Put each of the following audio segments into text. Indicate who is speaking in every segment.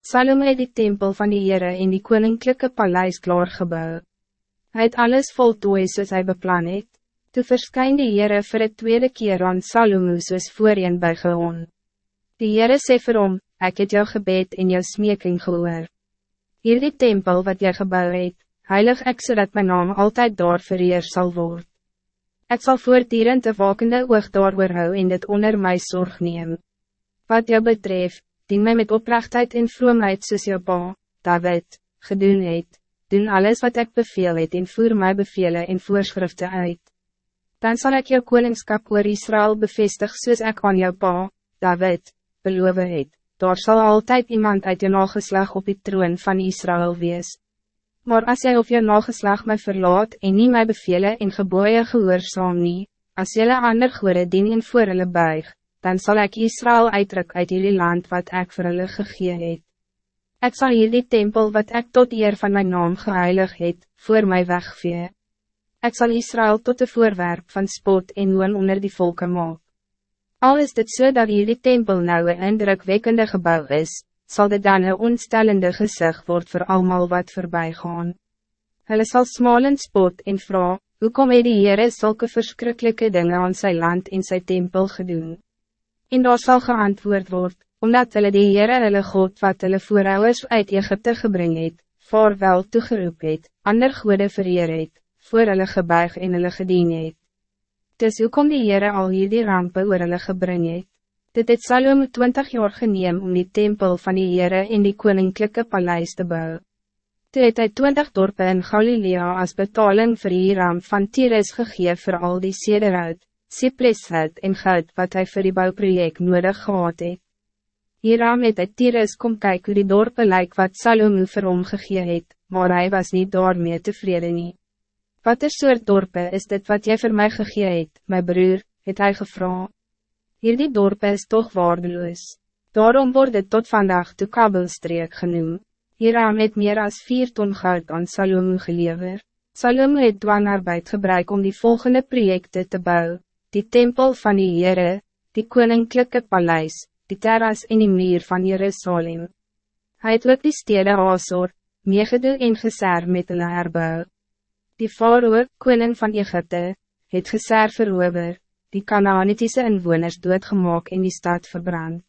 Speaker 1: Salome het die tempel van die Heere in die koninklijke paleis klaargebouw. Hij het alles voltooi soos hy beplan het. Toe verskyn die Heere vir het tweede keer aan Salome soos voorheen by gehoon. Die Heere sê vir hom, ek het jou gebed en jou smeking gehoor. Hier die tempel wat jy gebouw het, heilig ek zodat mijn naam altijd daar vereer zal worden. Ik zal voortdurend de wakende oog daar hou en dit onder my zorg neem. Wat jou betreft, dien mij met oprechtheid en vroomheid soos jou pa, David, gedoen het, doen alles wat ik beveel het en voer my bevelen en voorschriften uit. Dan zal ik jou koningskap oor Israël bevestig soos ek aan jou pa, David, beloof het, daar zal altijd iemand uit jou nageslag op die troon van Israël wees. Maar als jij of je nageslag mij verlaat en niet mij bevelen en geboeien gehoorzaam nie, als jylle ander goede dien en voor hulle buig, dan zal ik Israël uitdruk uit jullie land wat ik voor hulle gegee het. Sal hier die tempel wat ik tot eer van mijn naam geheilig het, voor mij wegvee. Ik zal Israël tot de voorwerp van spot en woon onder die volken maak. Al is dit so dat die tempel nou een indrukwekkende gebouw is, zal dit dan een ontstellende gezicht worden voor allemaal wat voorbij gaan. Hulle sal smal en spot en vra, hoe kom hy die Heere zulke verschrikkelijke dingen aan zijn land en zijn tempel gedoen? En daar sal geantwoord word, omdat hulle die Heere hulle God wat hulle voorouders uit Egypte gebring het, voorwel toegeroep het, ander goede vereer het, voor hulle gebuig en hulle gedien het. Dus hoe kom die Heere al hier die rampen oor hulle gebring het? Dit het Salome 20 jaar geneem om die tempel van die Heere in die koninklijke paleis te bouwen. Toe het hy 20 dorpen in Galilea als betaling vir Hiram van Tyrus gegeven voor al die sederhout, cypresshout en goud wat hij voor die bouwproject nodig gehad het. Hiram het uit Tyrus kom kyk hoe die dorpen lyk wat Salome vir hom gegee het, maar hij was niet daarmee tevreden nie. Wat er soort dorpen is dit wat jij voor mij gegee het, my broer, het hy gevraagd. Hierdie dorp is toch waardeloos. Daarom wordt het tot vandaag de kabelstreek genoemd. Hieram het meer als vier ton goud aan Salome gelever. Salome het dwangarbeid gebruik om die volgende projecten te bouwen. Die tempel van die Heere, die koninklijke paleis, die terras en die muur van Jerusalem. Hij het ook die stede Azor, Megiddo en Geser met hulle herbou. Die faroe, koning van Egypte, het Geser verover, die Canaanitische inwoners doodgemaak en die stad verbrand.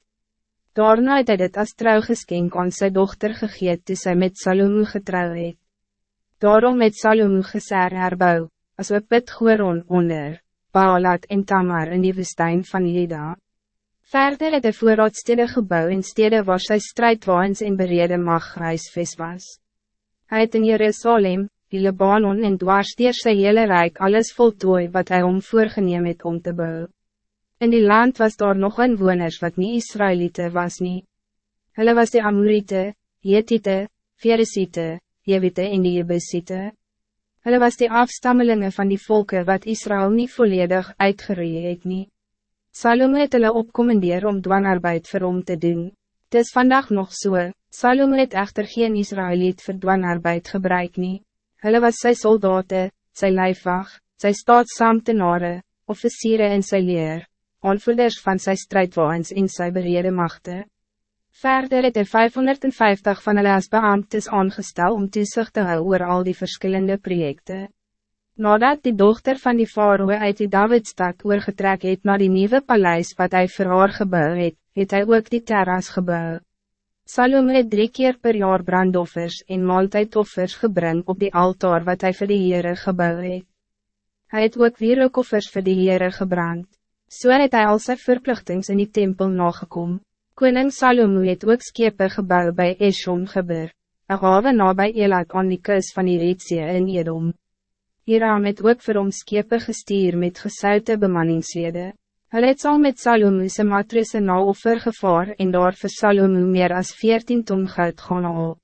Speaker 1: Daarna het hy dit as trouwgeskenk aan sy dochter gegeet toe sy met Salomo getrouw het. Daarom met Salomo geser herbou, as we put Goron onder, Baalat en Tamar in die woestijn van Jeda. Verder het hy voorraadstede gebouw in stede waar sy strijdwaans en berede mag huisves was. Hij het in Jerusalem, die Libanon en dwarsdeer sy hele rijk alles voltooi wat hij om voorgeneem het om te bouwen. In die land was daar nog een woners wat niet Israëlieten was nie. Hulle was de Amorite, Jetite, Veresite, Jewite en die Jebusite. Hulle was de afstammelingen van die volken wat Israël niet volledig uitgeroeid het nie. Salome het hulle opkommendeer om dwangarbeid vir hom te doen. Het is vandaag nog so, Salome het echter geen Israëliet vir dwangarbeid gebruik nie. Hulle was sy soldaten, sy lijfwacht, sy staatsambtenare, officieren en sy leer, aanvoerders van sy strijdwaans en sy berede machte. Verder het hy 550 van hulle as beambtes aangestel om toezicht te hou oor al die verschillende projecten. Nadat die dochter van die faroe uit die Davidstad oorgetrek het na die nieuwe paleis wat hij vir haar gebouw het, het hy ook die terras gebouw. Salome het drie keer per jaar brandoffers en maaltijdoffers gebring op die altaar wat hij voor de Heere gebouw het. Hy het ook wierookoffers vir die Heere gebrand. So het hy al sy verplichtings in die tempel nagekom. Koning Salome het ook skepe gebouw bij Eshon gebeur, een hawe na by Elat aan die kus van die Reetsie in Edom. Hieram het ook vir hom skepe gestuur met gesuite bemanningslede. Hulle het saam met Salomo sy matrisse na offer gevaar en daar vir Salomo meer as 14 ton goud gaan haal.